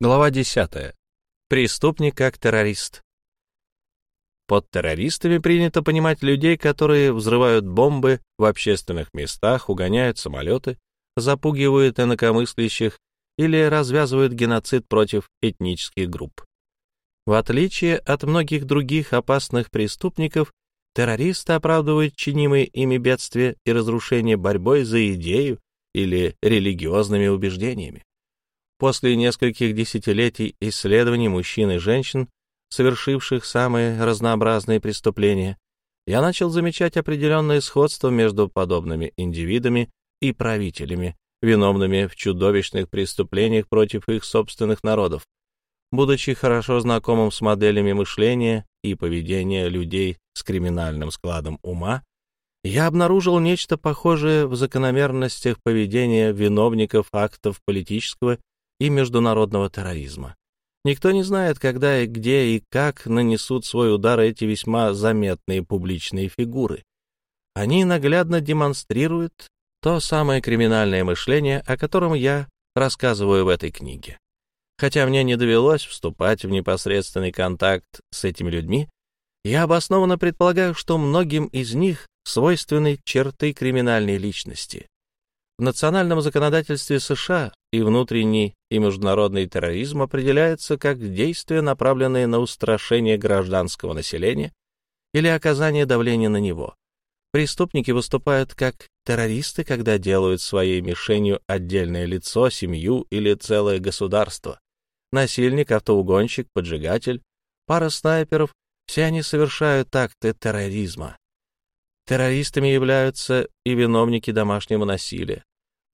Глава 10. Преступник как террорист. Под террористами принято понимать людей, которые взрывают бомбы в общественных местах, угоняют самолеты, запугивают инакомыслящих или развязывают геноцид против этнических групп. В отличие от многих других опасных преступников, террористы оправдывают чинимые ими бедствия и разрушения борьбой за идею или религиозными убеждениями. После нескольких десятилетий исследований мужчин и женщин, совершивших самые разнообразные преступления, я начал замечать определенное сходство между подобными индивидами и правителями, виновными в чудовищных преступлениях против их собственных народов. Будучи хорошо знакомым с моделями мышления и поведения людей с криминальным складом ума, я обнаружил нечто похожее в закономерностях поведения виновников актов политического и международного терроризма. Никто не знает, когда и где и как нанесут свой удар эти весьма заметные публичные фигуры. Они наглядно демонстрируют то самое криминальное мышление, о котором я рассказываю в этой книге. Хотя мне не довелось вступать в непосредственный контакт с этими людьми, я обоснованно предполагаю, что многим из них свойственны черты криминальной личности. В национальном законодательстве США и внутренний и международный терроризм определяется как действия, направленные на устрашение гражданского населения или оказание давления на него. Преступники выступают как террористы, когда делают своей мишенью отдельное лицо, семью или целое государство. Насильник, автоугонщик, поджигатель, пара снайперов — все они совершают акты терроризма. Террористами являются и виновники домашнего насилия.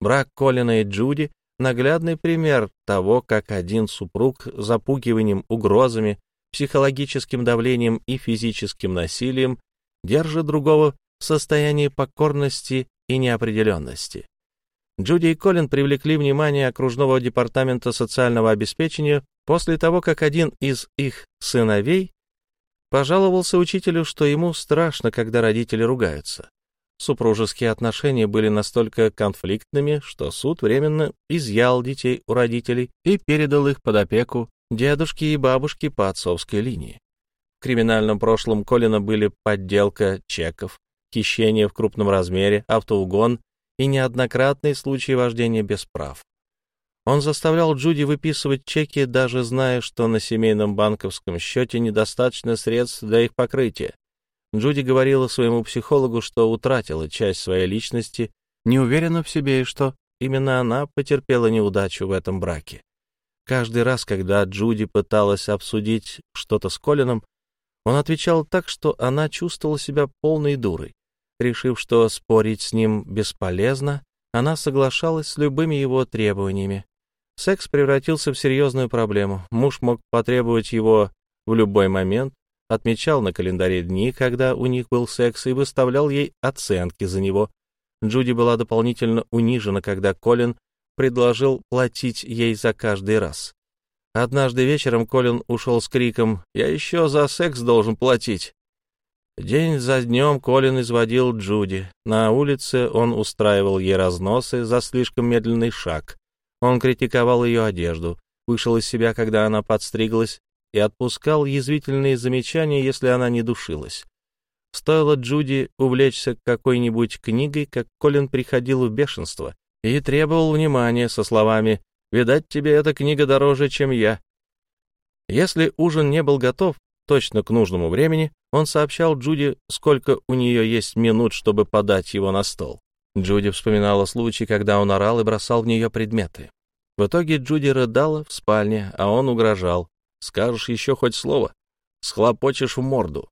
Брак Колина и Джуди — наглядный пример того, как один супруг запугиванием, угрозами, психологическим давлением и физическим насилием держит другого в состоянии покорности и неопределенности. Джуди и Колин привлекли внимание окружного департамента социального обеспечения после того, как один из их сыновей Пожаловался учителю, что ему страшно, когда родители ругаются. Супружеские отношения были настолько конфликтными, что суд временно изъял детей у родителей и передал их под опеку дедушки и бабушки по отцовской линии. В криминальном прошлом Колина были подделка чеков, хищение в крупном размере, автоугон и неоднократные случаи вождения без прав. Он заставлял Джуди выписывать чеки, даже зная, что на семейном банковском счете недостаточно средств для их покрытия. Джуди говорила своему психологу, что утратила часть своей личности, не уверена в себе и что именно она потерпела неудачу в этом браке. Каждый раз, когда Джуди пыталась обсудить что-то с Колином, он отвечал так, что она чувствовала себя полной дурой. Решив, что спорить с ним бесполезно, она соглашалась с любыми его требованиями. Секс превратился в серьезную проблему. Муж мог потребовать его в любой момент, отмечал на календаре дни, когда у них был секс, и выставлял ей оценки за него. Джуди была дополнительно унижена, когда Колин предложил платить ей за каждый раз. Однажды вечером Колин ушел с криком «Я еще за секс должен платить». День за днем Колин изводил Джуди. На улице он устраивал ей разносы за слишком медленный шаг. Он критиковал ее одежду, вышел из себя, когда она подстриглась, и отпускал язвительные замечания, если она не душилась. Стоило Джуди увлечься какой-нибудь книгой, как Колин приходил в бешенство и требовал внимания со словами «Видать, тебе эта книга дороже, чем я». Если ужин не был готов точно к нужному времени, он сообщал Джуди, сколько у нее есть минут, чтобы подать его на стол. Джуди вспоминала случай, когда он орал и бросал в нее предметы. В итоге Джуди рыдала в спальне, а он угрожал. «Скажешь еще хоть слово, схлопочешь в морду».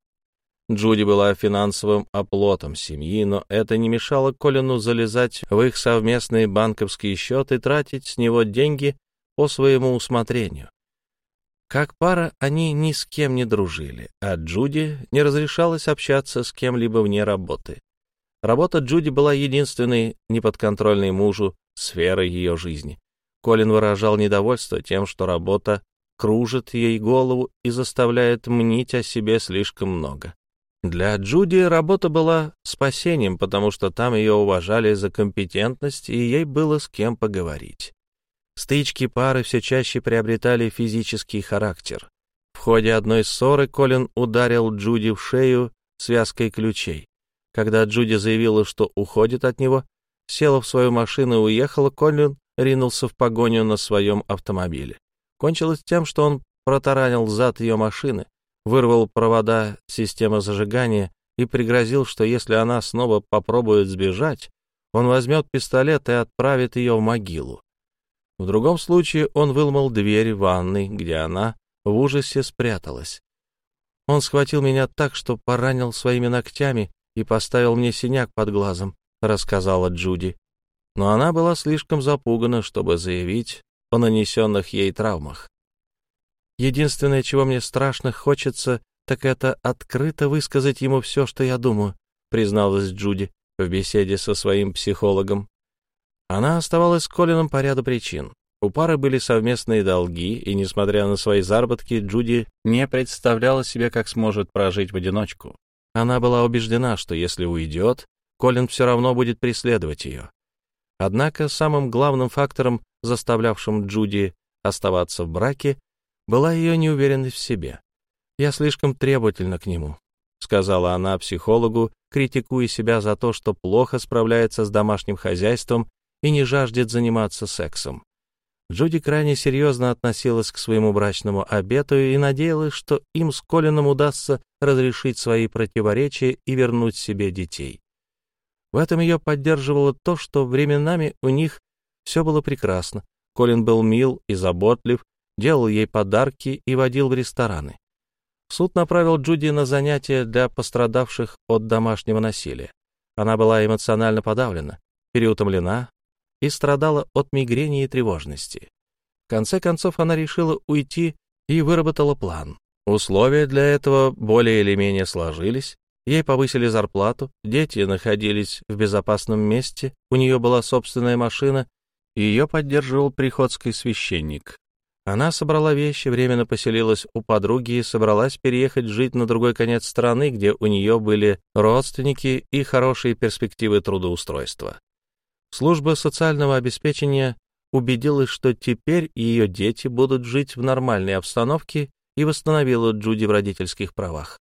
Джуди была финансовым оплотом семьи, но это не мешало Колину залезать в их совместные банковские счеты тратить с него деньги по своему усмотрению. Как пара они ни с кем не дружили, а Джуди не разрешалось общаться с кем-либо вне работы. Работа Джуди была единственной неподконтрольной мужу сферой ее жизни. Колин выражал недовольство тем, что работа кружит ей голову и заставляет мнить о себе слишком много. Для Джуди работа была спасением, потому что там ее уважали за компетентность, и ей было с кем поговорить. Стычки пары все чаще приобретали физический характер. В ходе одной ссоры Колин ударил Джуди в шею связкой ключей. Когда Джуди заявила, что уходит от него, села в свою машину и уехала, Колин ринулся в погоню на своем автомобиле. Кончилось тем, что он протаранил зад ее машины, вырвал провода системы зажигания и пригрозил, что если она снова попробует сбежать, он возьмет пистолет и отправит ее в могилу. В другом случае он выломал дверь ванной, где она в ужасе спряталась. Он схватил меня так, что поранил своими ногтями и поставил мне синяк под глазом, рассказала Джуди. Но она была слишком запугана, чтобы заявить о нанесенных ей травмах. Единственное, чего мне страшно хочется, так это открыто высказать ему все, что я думаю, призналась Джуди в беседе со своим психологом. Она оставалась с Колином по ряду причин. У пары были совместные долги, и, несмотря на свои заработки, Джуди не представляла себе, как сможет прожить в одиночку. Она была убеждена, что если уйдет, Колин все равно будет преследовать ее. Однако самым главным фактором, заставлявшим Джуди оставаться в браке, была ее неуверенность в себе. «Я слишком требовательна к нему», — сказала она психологу, критикуя себя за то, что плохо справляется с домашним хозяйством и не жаждет заниматься сексом. Джуди крайне серьезно относилась к своему брачному обету и надеялась, что им с Колином удастся разрешить свои противоречия и вернуть себе детей. В этом ее поддерживало то, что временами у них все было прекрасно. Колин был мил и заботлив, делал ей подарки и водил в рестораны. Суд направил Джуди на занятия для пострадавших от домашнего насилия. Она была эмоционально подавлена, переутомлена, и страдала от мигрени и тревожности. В конце концов она решила уйти и выработала план. Условия для этого более или менее сложились. Ей повысили зарплату, дети находились в безопасном месте, у нее была собственная машина, ее поддерживал приходский священник. Она собрала вещи, временно поселилась у подруги и собралась переехать жить на другой конец страны, где у нее были родственники и хорошие перспективы трудоустройства. Служба социального обеспечения убедилась, что теперь ее дети будут жить в нормальной обстановке и восстановила Джуди в родительских правах.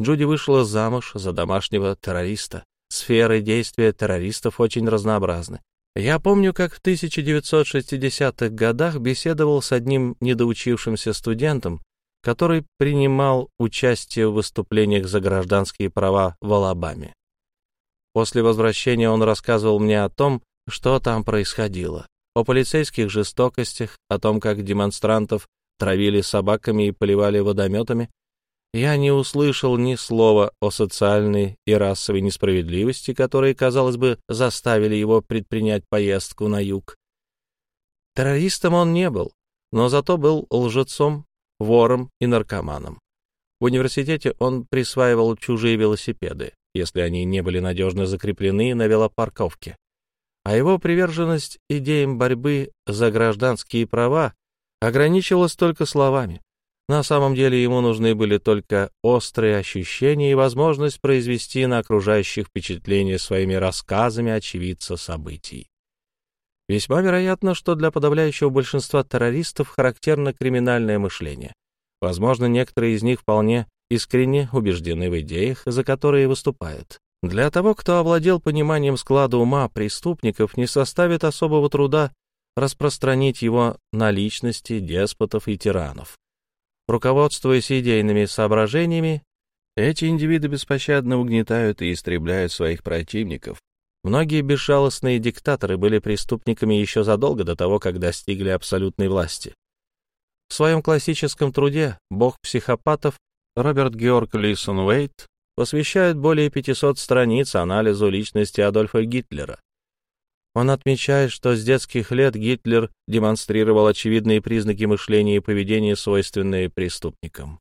Джуди вышла замуж за домашнего террориста. Сферы действия террористов очень разнообразны. Я помню, как в 1960-х годах беседовал с одним недоучившимся студентом, который принимал участие в выступлениях за гражданские права в Алабаме. После возвращения он рассказывал мне о том, что там происходило, о полицейских жестокостях, о том, как демонстрантов травили собаками и поливали водометами. Я не услышал ни слова о социальной и расовой несправедливости, которые, казалось бы, заставили его предпринять поездку на юг. Террористом он не был, но зато был лжецом, вором и наркоманом. В университете он присваивал чужие велосипеды, если они не были надежно закреплены на велопарковке. А его приверженность идеям борьбы за гражданские права ограничивалась только словами. На самом деле ему нужны были только острые ощущения и возможность произвести на окружающих впечатление своими рассказами очевидца событий. Весьма вероятно, что для подавляющего большинства террористов характерно криминальное мышление. Возможно, некоторые из них вполне искренне убеждены в идеях, за которые выступают. Для того, кто овладел пониманием склада ума преступников, не составит особого труда распространить его на личности деспотов и тиранов. Руководствуясь идейными соображениями, эти индивиды беспощадно угнетают и истребляют своих противников. Многие безжалостные диктаторы были преступниками еще задолго до того, как достигли абсолютной власти. В своем классическом труде «Бог психопатов» Роберт Георг Лисон Уэйт посвящает более 500 страниц анализу личности Адольфа Гитлера. Он отмечает, что с детских лет Гитлер демонстрировал очевидные признаки мышления и поведения, свойственные преступникам.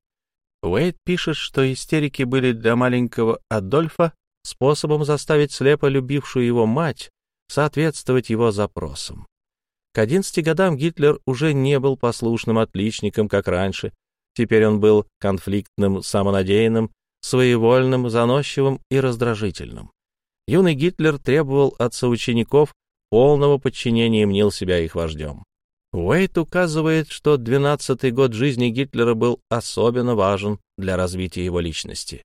Уэйт пишет, что истерики были для маленького Адольфа способом заставить слепо любившую его мать соответствовать его запросам. К 11 годам Гитлер уже не был послушным отличником, как раньше, Теперь он был конфликтным, самонадеянным, своевольным, заносчивым и раздражительным. Юный Гитлер требовал от соучеников полного подчинения мнил себя их вождем. Уэйт указывает, что 12-й год жизни Гитлера был особенно важен для развития его личности.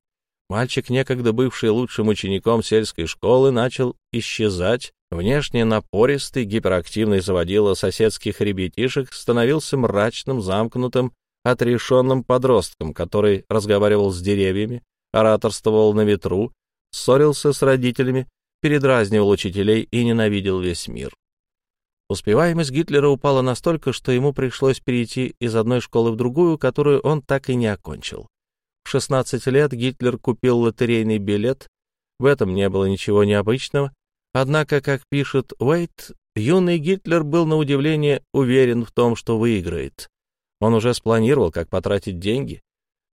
Мальчик, некогда бывший лучшим учеником сельской школы, начал исчезать. Внешне напористый, гиперактивный заводила соседских ребятишек становился мрачным, замкнутым, отрешенным подростком, который разговаривал с деревьями, ораторствовал на ветру, ссорился с родителями, передразнивал учителей и ненавидел весь мир. Успеваемость Гитлера упала настолько, что ему пришлось перейти из одной школы в другую, которую он так и не окончил. В 16 лет Гитлер купил лотерейный билет, в этом не было ничего необычного, однако, как пишет Уэйт, юный Гитлер был на удивление уверен в том, что выиграет. Он уже спланировал, как потратить деньги.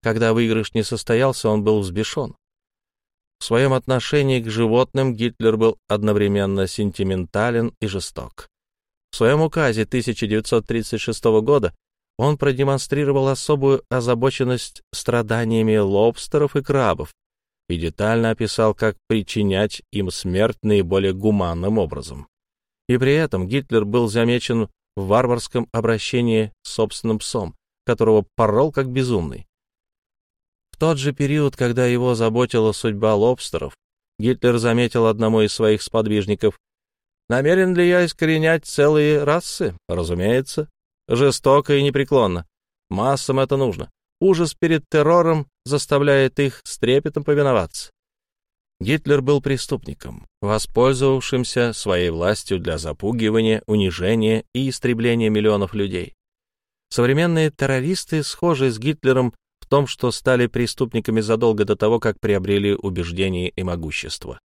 Когда выигрыш не состоялся, он был взбешен. В своем отношении к животным Гитлер был одновременно сентиментален и жесток. В своем указе 1936 года он продемонстрировал особую озабоченность страданиями лобстеров и крабов и детально описал, как причинять им смерть наиболее гуманным образом. И при этом Гитлер был замечен в варварском обращении с собственным псом, которого порол как безумный. В тот же период, когда его заботила судьба лобстеров, Гитлер заметил одному из своих сподвижников Намерен ли я искоренять целые расы? Разумеется. Жестоко и непреклонно. Массам это нужно. Ужас перед террором заставляет их с трепетом повиноваться. Гитлер был преступником, воспользовавшимся своей властью для запугивания, унижения и истребления миллионов людей. Современные террористы схожи с Гитлером в том, что стали преступниками задолго до того, как приобрели убеждение и могущество.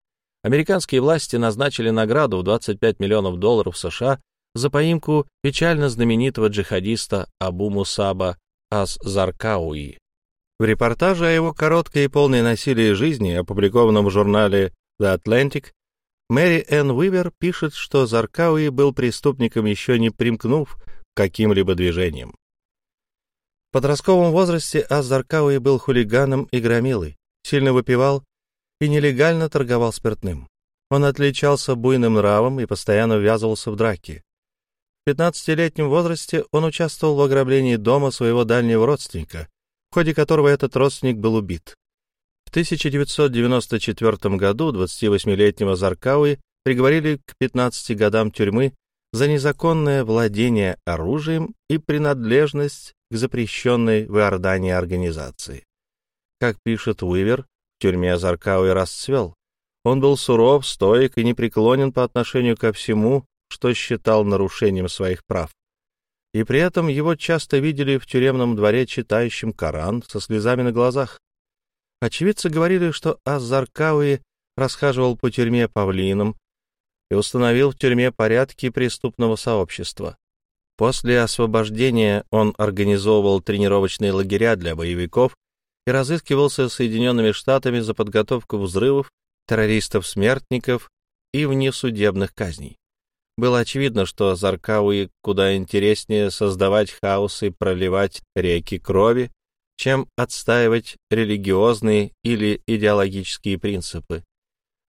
Американские власти назначили награду в 25 миллионов долларов США за поимку печально знаменитого джихадиста Абу Мусаба Ас-Заркауи. В репортаже о его короткой и полной насилии жизни, опубликованном в журнале The Atlantic, Мэри Энн Уивер пишет, что Заркауи был преступником, еще не примкнув к каким-либо движениям. В подростковом возрасте Ас-Заркауи был хулиганом и громилой, сильно выпивал и нелегально торговал спиртным. Он отличался буйным нравом и постоянно ввязывался в драки. В 15-летнем возрасте он участвовал в ограблении дома своего дальнего родственника, в ходе которого этот родственник был убит. В 1994 году 28-летнего Заркауи приговорили к 15 годам тюрьмы за незаконное владение оружием и принадлежность к запрещенной в Иордании организации. Как пишет Уивер, в тюрьме Заркауи расцвел. Он был суров, стоек и непреклонен по отношению ко всему, что считал нарушением своих прав. И при этом его часто видели в тюремном дворе читающим Коран со слезами на глазах. Очевидцы говорили, что Азаркауи расхаживал по тюрьме павлином и установил в тюрьме порядки преступного сообщества. После освобождения он организовывал тренировочные лагеря для боевиков и разыскивался Соединенными Штатами за подготовку взрывов, террористов-смертников и внесудебных казней. Было очевидно, что Заркауи куда интереснее создавать хаос и проливать реки крови, чем отстаивать религиозные или идеологические принципы.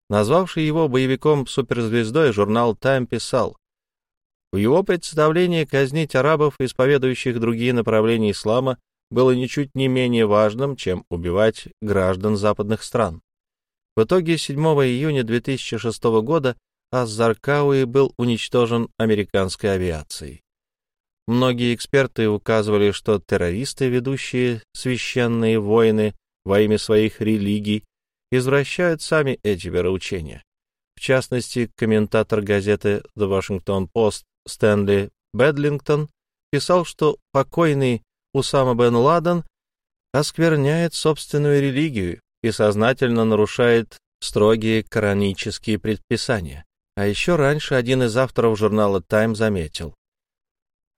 Назвавший его боевиком-суперзвездой, журнал «Тайм» писал, в его представлении казнить арабов, исповедующих другие направления ислама, было ничуть не менее важным, чем убивать граждан западных стран. В итоге 7 июня 2006 года Аззаркауи был уничтожен американской авиацией. Многие эксперты указывали, что террористы, ведущие священные войны во имя своих религий, извращают сами эти вероучения. В частности, комментатор газеты The Washington Post Стэнли Бедлингтон писал, что покойный Усама бен Ладен оскверняет собственную религию и сознательно нарушает строгие коранические предписания. А еще раньше один из авторов журнала «Тайм» заметил.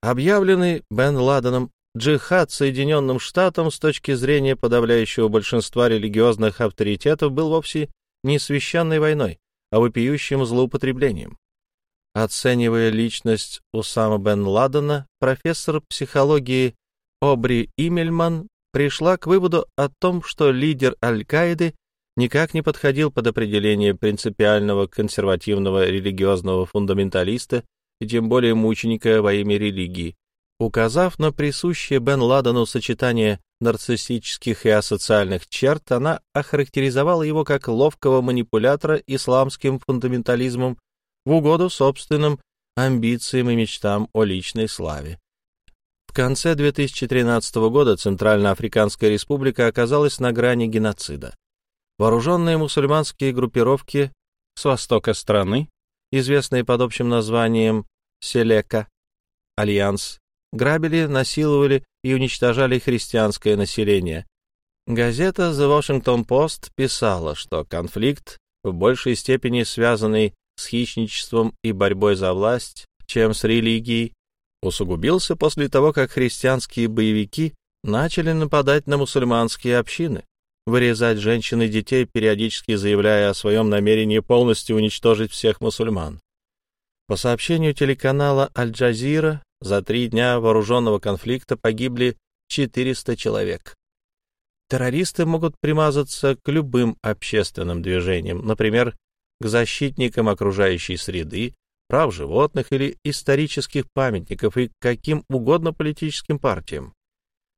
Объявленный Бен Ладеном джихад Соединенным Штатам с точки зрения подавляющего большинства религиозных авторитетов был вовсе не священной войной, а вопиющим злоупотреблением. Оценивая личность Усама бен Ладена, профессор психологии Обри Имельман пришла к выводу о том, что лидер Аль-Каиды никак не подходил под определение принципиального консервативного религиозного фундаменталиста и тем более мученика во имя религии. Указав на присущее Бен Ладену сочетание нарциссических и асоциальных черт, она охарактеризовала его как ловкого манипулятора исламским фундаментализмом в угоду собственным амбициям и мечтам о личной славе. В конце 2013 года Центральноафриканская республика оказалась на грани геноцида. Вооруженные мусульманские группировки с востока страны, известные под общим названием Селека, Альянс, грабили, насиловали и уничтожали христианское население. Газета The Washington Post писала, что конфликт, в большей степени связанный с хищничеством и борьбой за власть, чем с религией, усугубился после того, как христианские боевики начали нападать на мусульманские общины, вырезать женщин и детей, периодически заявляя о своем намерении полностью уничтожить всех мусульман. По сообщению телеканала «Аль-Джазира», за три дня вооруженного конфликта погибли 400 человек. Террористы могут примазаться к любым общественным движениям, например, к защитникам окружающей среды, прав животных или исторических памятников и каким угодно политическим партиям.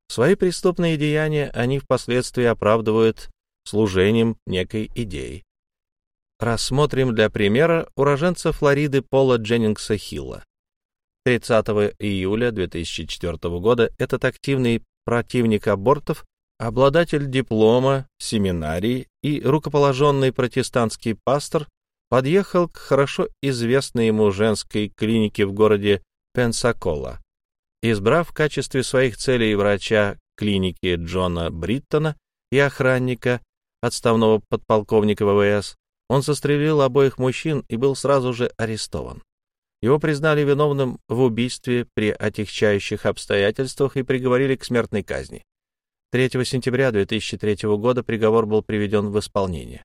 Свои преступные деяния они впоследствии оправдывают служением некой идеи. Рассмотрим для примера уроженца Флориды Пола Дженнингса Хилла. 30 июля 2004 года этот активный противник абортов, обладатель диплома, семинарии и рукоположенный протестантский пастор подъехал к хорошо известной ему женской клинике в городе Пенсакола. Избрав в качестве своих целей врача клиники Джона Бриттона и охранника, отставного подполковника ВВС, он застрелил обоих мужчин и был сразу же арестован. Его признали виновным в убийстве при отягчающих обстоятельствах и приговорили к смертной казни. 3 сентября 2003 года приговор был приведен в исполнение.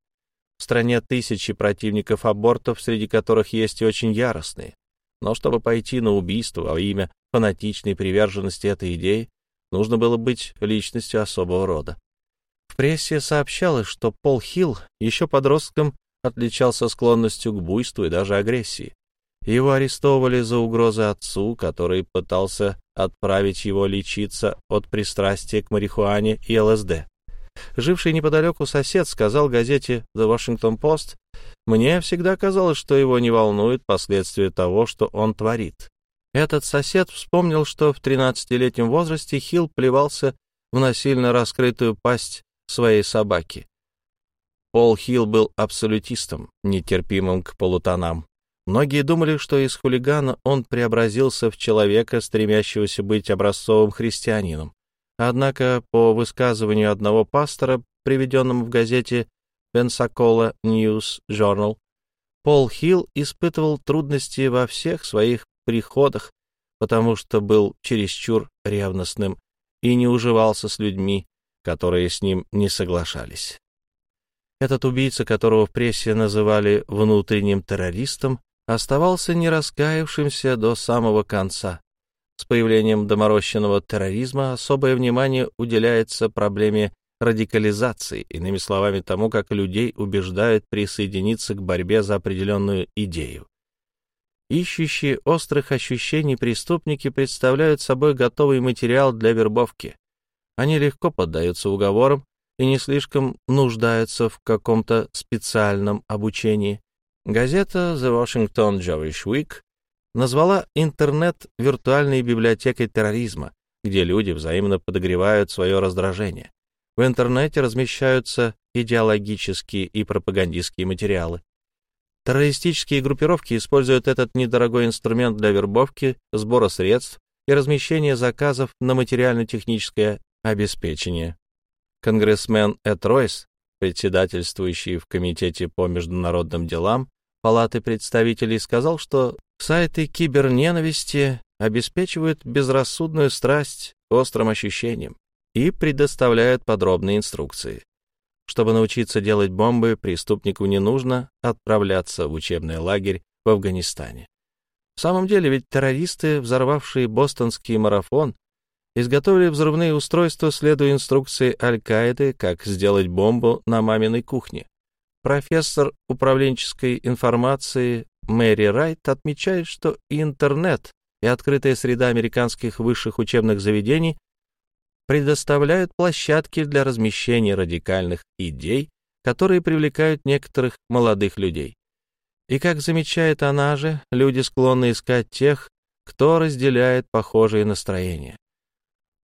В стране тысячи противников абортов, среди которых есть и очень яростные. Но чтобы пойти на убийство во имя фанатичной приверженности этой идеи, нужно было быть личностью особого рода. В прессе сообщалось, что Пол Хилл еще подростком отличался склонностью к буйству и даже агрессии. Его арестовывали за угрозы отцу, который пытался отправить его лечиться от пристрастия к марихуане и ЛСД. Живший неподалеку сосед сказал газете The Washington Post, «Мне всегда казалось, что его не волнует последствия того, что он творит». Этот сосед вспомнил, что в 13-летнем возрасте Хилл плевался в насильно раскрытую пасть своей собаки. Пол Хилл был абсолютистом, нетерпимым к полутонам. Многие думали, что из хулигана он преобразился в человека, стремящегося быть образцовым христианином. Однако, по высказыванию одного пастора, приведенному в газете Pensacola News Journal, Пол Хилл испытывал трудности во всех своих приходах, потому что был чересчур ревностным и не уживался с людьми, которые с ним не соглашались. Этот убийца, которого в прессе называли внутренним террористом, оставался не раскаявшимся до самого конца. С появлением доморощенного терроризма особое внимание уделяется проблеме радикализации, иными словами, тому, как людей убеждают присоединиться к борьбе за определенную идею. Ищущие острых ощущений преступники представляют собой готовый материал для вербовки. Они легко поддаются уговорам и не слишком нуждаются в каком-то специальном обучении. Газета The Washington Jewish Week назвала интернет виртуальной библиотекой терроризма, где люди взаимно подогревают свое раздражение. В интернете размещаются идеологические и пропагандистские материалы. Террористические группировки используют этот недорогой инструмент для вербовки, сбора средств и размещения заказов на материально-техническое обеспечение. Конгрессмен Эд Ройс, председательствующий в Комитете по международным делам Палаты представителей, сказал, что Сайты киберненависти обеспечивают безрассудную страсть острым ощущениям и предоставляют подробные инструкции. Чтобы научиться делать бомбы, преступнику не нужно отправляться в учебный лагерь в Афганистане. В самом деле, ведь террористы, взорвавшие бостонский марафон, изготовили взрывные устройства, следуя инструкции Аль-Каиды, как сделать бомбу на маминой кухне. Профессор управленческой информации Мэри Райт отмечает, что интернет, и открытая среда американских высших учебных заведений предоставляют площадки для размещения радикальных идей, которые привлекают некоторых молодых людей. И, как замечает она же, люди склонны искать тех, кто разделяет похожие настроения.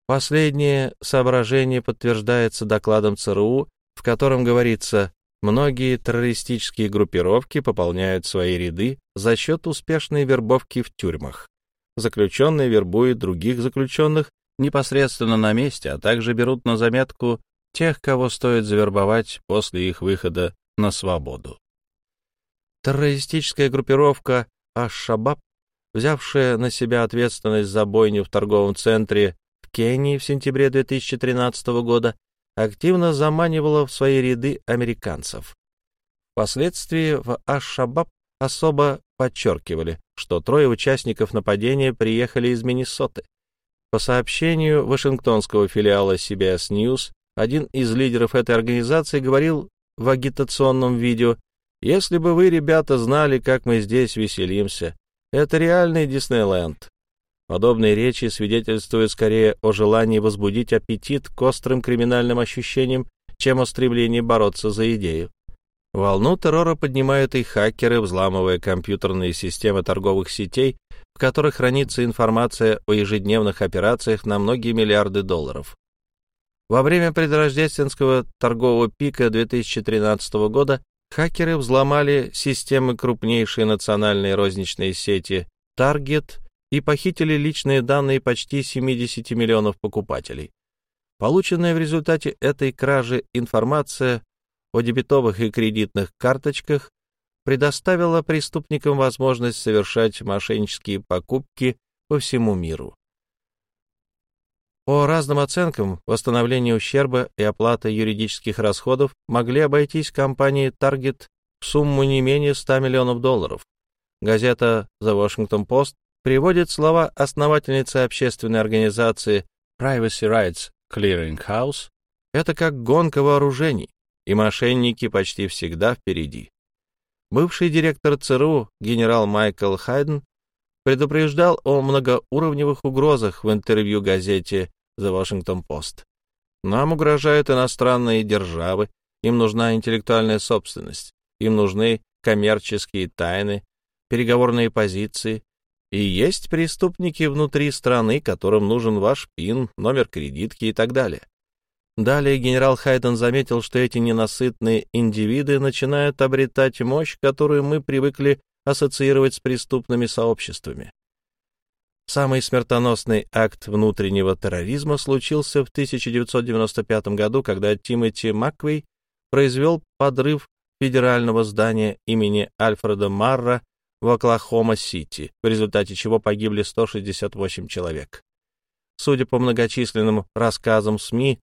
Последнее соображение подтверждается докладом ЦРУ, в котором говорится, многие террористические группировки пополняют свои ряды за счет успешной вербовки в тюрьмах. Заключенные вербуют других заключенных непосредственно на месте, а также берут на заметку тех, кого стоит завербовать после их выхода на свободу. Террористическая группировка Аш-Шабаб, взявшая на себя ответственность за бойню в торговом центре в Кении в сентябре 2013 года, активно заманивала в свои ряды американцев. Впоследствии в Аш-Шабаб особо подчеркивали, что трое участников нападения приехали из Миннесоты. По сообщению вашингтонского филиала CBS News, один из лидеров этой организации говорил в агитационном видео, «Если бы вы, ребята, знали, как мы здесь веселимся, это реальный Диснейленд». Подобные речи свидетельствуют скорее о желании возбудить аппетит к острым криминальным ощущениям, чем о стремлении бороться за идею. Волну террора поднимают и хакеры, взламывая компьютерные системы торговых сетей, в которых хранится информация о ежедневных операциях на многие миллиарды долларов. Во время предрождественского торгового пика 2013 года хакеры взломали системы крупнейшей национальной розничной сети Target и похитили личные данные почти 70 миллионов покупателей. Полученная в результате этой кражи информация о дебетовых и кредитных карточках предоставила преступникам возможность совершать мошеннические покупки по всему миру. По разным оценкам, восстановление ущерба и оплата юридических расходов могли обойтись компании Target в сумму не менее 100 миллионов долларов. Газета The Washington Post приводит слова основательницы общественной организации Privacy Rights Clearing House. Это как гонка вооружений, и мошенники почти всегда впереди. Бывший директор ЦРУ генерал Майкл Хайден предупреждал о многоуровневых угрозах в интервью газете The Washington Post. Нам угрожают иностранные державы, им нужна интеллектуальная собственность, им нужны коммерческие тайны, переговорные позиции, и есть преступники внутри страны, которым нужен ваш ПИН, номер кредитки и так далее. Далее генерал Хайден заметил, что эти ненасытные индивиды начинают обретать мощь, которую мы привыкли ассоциировать с преступными сообществами. Самый смертоносный акт внутреннего терроризма случился в 1995 году, когда Тимоти Маквей произвел подрыв федерального здания имени Альфреда Марра в Оклахома-Сити, в результате чего погибли 168 человек. Судя по многочисленным рассказам СМИ,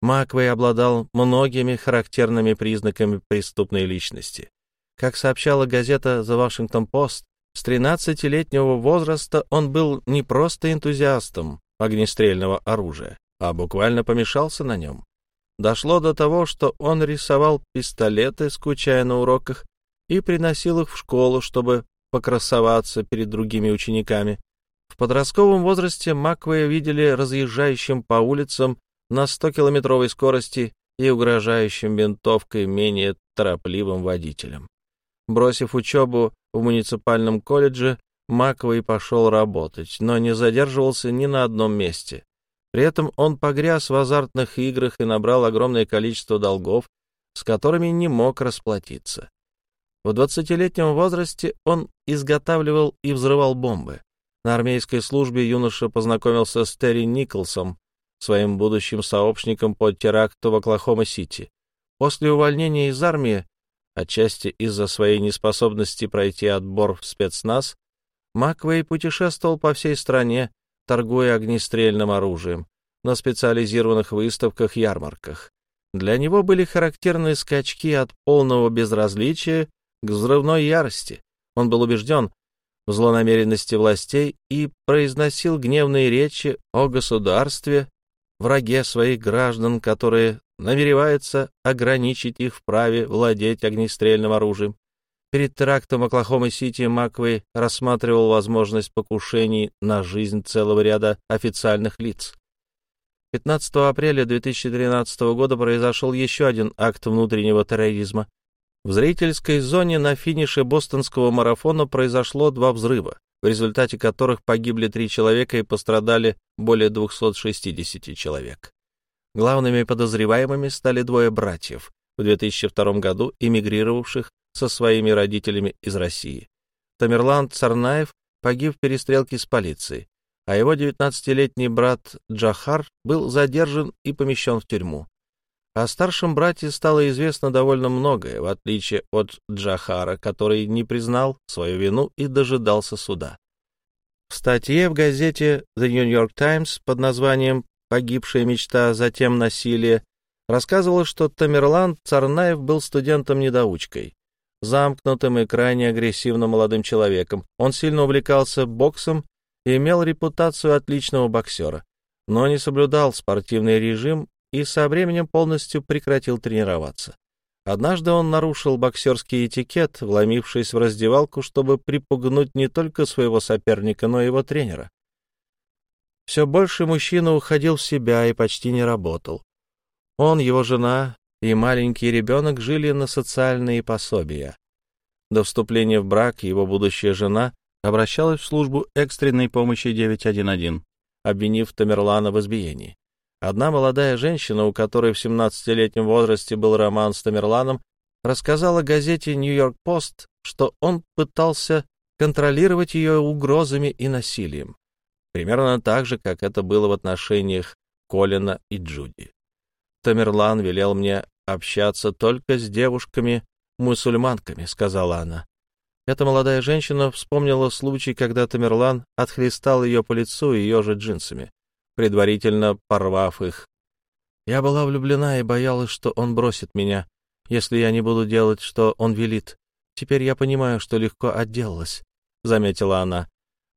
Маквей обладал многими характерными признаками преступной личности. Как сообщала газета The Washington Post, с 13-летнего возраста он был не просто энтузиастом огнестрельного оружия, а буквально помешался на нем. Дошло до того, что он рисовал пистолеты, скучая на уроках, и приносил их в школу, чтобы покрасоваться перед другими учениками. В подростковом возрасте Маквея видели разъезжающим по улицам на 100-километровой скорости и угрожающим винтовкой менее торопливым водителям. Бросив учебу в муниципальном колледже, Маковый пошел работать, но не задерживался ни на одном месте. При этом он погряз в азартных играх и набрал огромное количество долгов, с которыми не мог расплатиться. В двадцатилетнем возрасте он изготавливал и взрывал бомбы. На армейской службе юноша познакомился с Терри Николсом, своим будущим сообщником по теракту в Оклахома-Сити. После увольнения из армии Отчасти из-за своей неспособности пройти отбор в спецназ, Маквей путешествовал по всей стране, торгуя огнестрельным оружием, на специализированных выставках-ярмарках. Для него были характерны скачки от полного безразличия к взрывной ярости. Он был убежден в злонамеренности властей и произносил гневные речи о государстве, враге своих граждан, которые намеревается ограничить их в праве владеть огнестрельным оружием. Перед терактом в Оклахома-Сити Маквей рассматривал возможность покушений на жизнь целого ряда официальных лиц. 15 апреля 2013 года произошел еще один акт внутреннего терроризма. В зрительской зоне на финише бостонского марафона произошло два взрыва, в результате которых погибли три человека и пострадали более 260 человек. Главными подозреваемыми стали двое братьев, в 2002 году эмигрировавших со своими родителями из России. Тамерлан Царнаев погиб в перестрелке с полицией, а его 19-летний брат Джахар был задержан и помещен в тюрьму. О старшем брате стало известно довольно многое, в отличие от Джахара, который не признал свою вину и дожидался суда. В статье в газете The New York Times под названием «Погибшая мечта, затем насилие» рассказывала, что Тамерлан Царнаев был студентом-недоучкой замкнутым и крайне агрессивным молодым человеком. Он сильно увлекался боксом и имел репутацию отличного боксера, но не соблюдал спортивный режим и со временем полностью прекратил тренироваться. Однажды он нарушил боксерский этикет, вломившись в раздевалку, чтобы припугнуть не только своего соперника, но и его тренера. Все больше мужчина уходил в себя и почти не работал. Он, его жена и маленький ребенок жили на социальные пособия. До вступления в брак его будущая жена обращалась в службу экстренной помощи 911, обвинив Тамерлана в избиении. Одна молодая женщина, у которой в 17-летнем возрасте был роман с Тамерланом, рассказала газете «Нью-Йорк Пост», что он пытался контролировать ее угрозами и насилием, примерно так же, как это было в отношениях Колина и Джуди. Тамерлан велел мне общаться только с девушками-мусульманками», — сказала она. Эта молодая женщина вспомнила случай, когда Тамерлан отхлестал ее по лицу ее же джинсами, предварительно порвав их. «Я была влюблена и боялась, что он бросит меня, если я не буду делать, что он велит. Теперь я понимаю, что легко отделалась», — заметила она.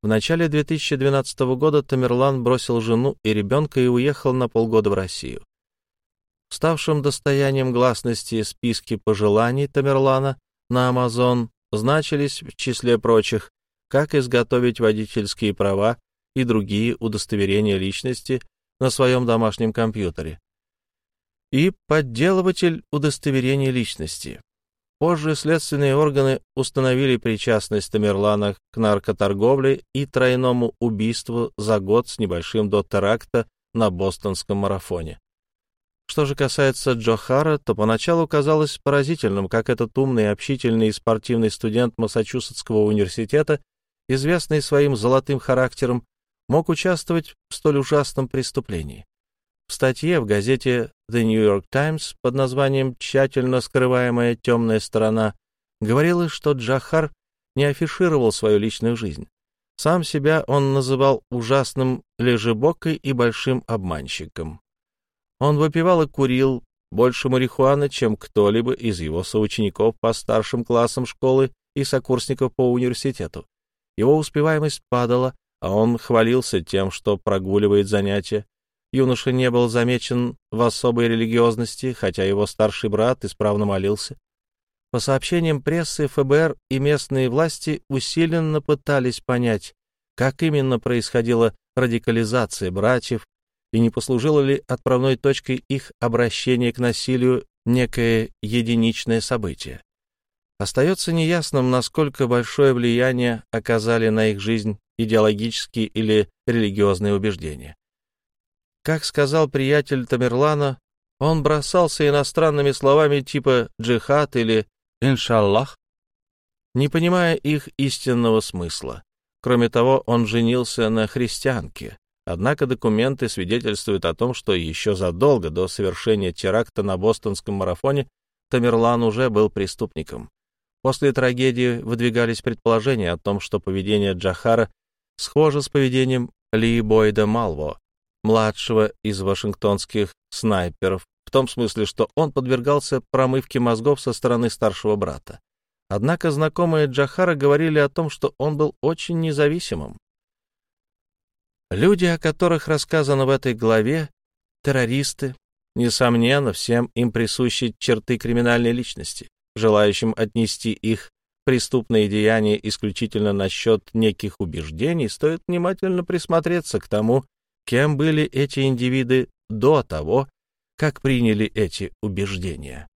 В начале 2012 года Тамерлан бросил жену и ребенка и уехал на полгода в Россию ставшим достоянием гласности списки пожеланий Тамерлана на Амазон значились в числе прочих, как изготовить водительские права и другие удостоверения личности на своем домашнем компьютере, и подделыватель удостоверения личности. Позже следственные органы установили причастность Тамерлана к наркоторговле и тройному убийству за год с небольшим до теракта на бостонском марафоне. Что же касается Джохара, то поначалу казалось поразительным, как этот умный, общительный и спортивный студент Массачусетского университета, известный своим золотым характером, мог участвовать в столь ужасном преступлении. В статье в газете The New York Times под названием «Тщательно скрываемая темная сторона» говорилось, что Джахар не афишировал свою личную жизнь. Сам себя он называл ужасным лежебокой и большим обманщиком. Он выпивал и курил больше марихуаны, чем кто-либо из его соучеников по старшим классам школы и сокурсников по университету. Его успеваемость падала, а он хвалился тем, что прогуливает занятия. Юноша не был замечен в особой религиозности, хотя его старший брат исправно молился. По сообщениям прессы, ФБР и местные власти усиленно пытались понять, как именно происходила радикализация братьев и не послужило ли отправной точкой их обращения к насилию некое единичное событие. Остается неясным, насколько большое влияние оказали на их жизнь идеологические или религиозные убеждения. Как сказал приятель Тамерлана, он бросался иностранными словами типа «джихад» или «иншаллах», не понимая их истинного смысла. Кроме того, он женился на христианке, Однако документы свидетельствуют о том, что еще задолго до совершения теракта на бостонском марафоне Тамерлан уже был преступником. После трагедии выдвигались предположения о том, что поведение Джахара схоже с поведением Ли Бойда Малво, младшего из вашингтонских снайперов, в том смысле, что он подвергался промывке мозгов со стороны старшего брата. Однако знакомые Джахара говорили о том, что он был очень независимым. Люди, о которых рассказано в этой главе, террористы, несомненно, всем им присущи черты криминальной личности. Желающим отнести их преступные деяния исключительно насчет неких убеждений, стоит внимательно присмотреться к тому, кем были эти индивиды до того, как приняли эти убеждения.